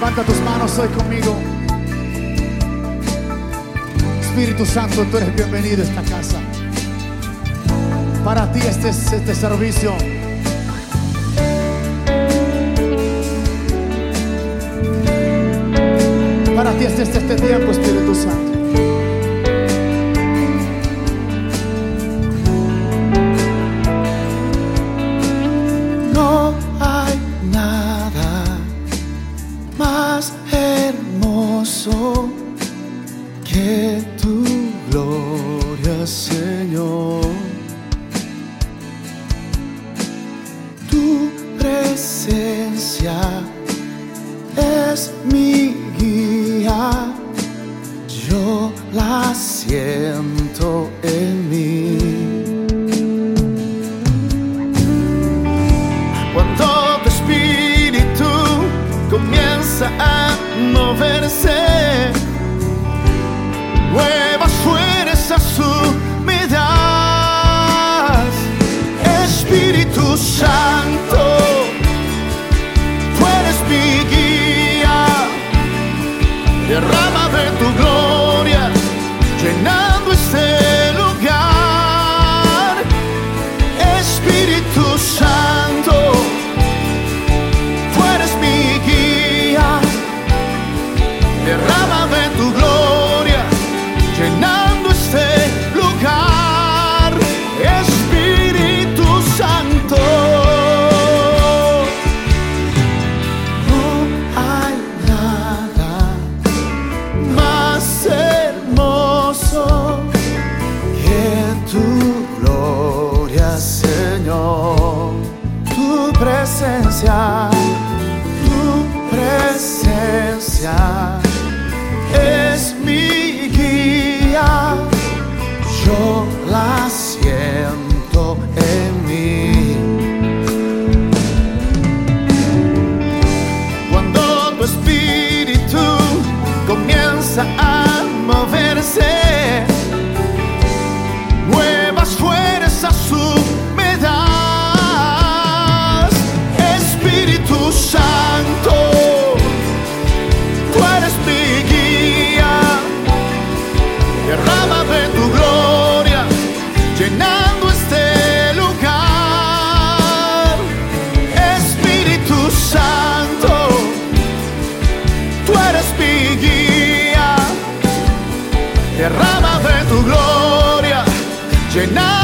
Levanta tus manos hoy conmigo. Espíritu Santo, tú eres bienvenido a esta casa. Para ti este es este servicio. Para ti este es este tiempo, Espíritu Santo. Que tu gloria, Señor. Tu presencia es mi guía, yo la siento Espíritu presencia, tu presencia es mi derrama de tu gloria, llena